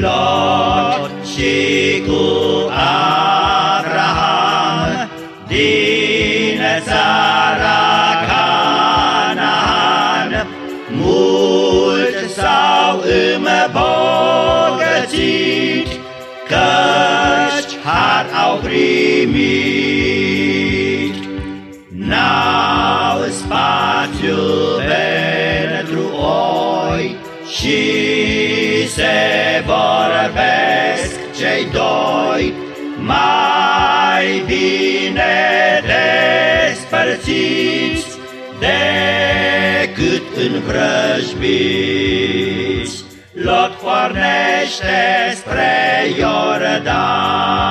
Lot și cu Abraham din țara Canaan, mulți s-au îmbogățit, căci har au primit. Spațiu pentru oi și se vorbesc cei doi mai bine despărțiți decât învrăjbiți. Lot pornește spre Iordan,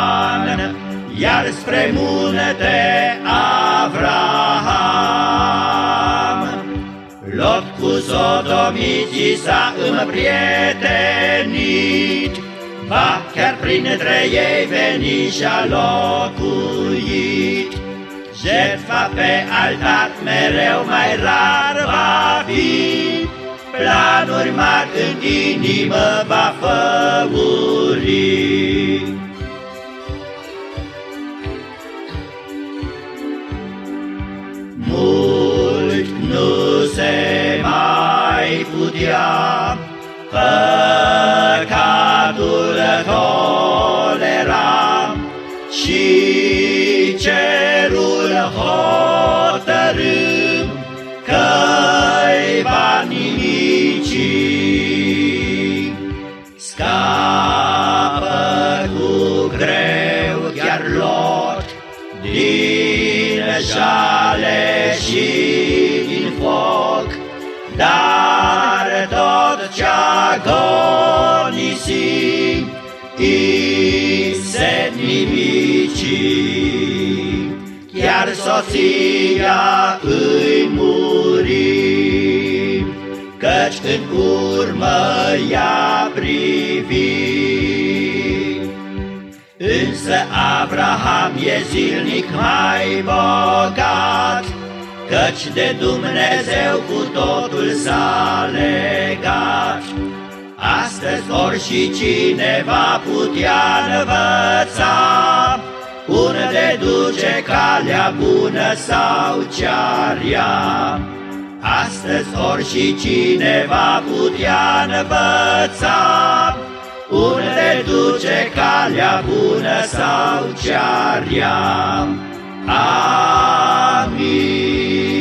iar spre munte Avraham. Sodomiții s-a împrietenit, Ba chiar printre ei veni și-a locuit. Jertfa pe altar mereu mai rar va fi, Planuri mari în inimă va făuri. Mai putea păcatul tolera și cerul hotărâm că-i va nimici. Scapă cu greu chiar lot din jale și din foc, dar tot ce-a gonisi, i se nimici. Chiar soția îi muri, Căci în urmă ea privi. Însă Abraham e zilnic mai bogat, Căci de Dumnezeu cu totul s-a legat. Astăzi ori și cine va putea învăța Unde duce calea bună sau cea rea. Astăzi ori și cine va putea învăța Unde duce calea bună sau cea rea. Amin.